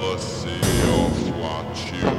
jealousy or see you.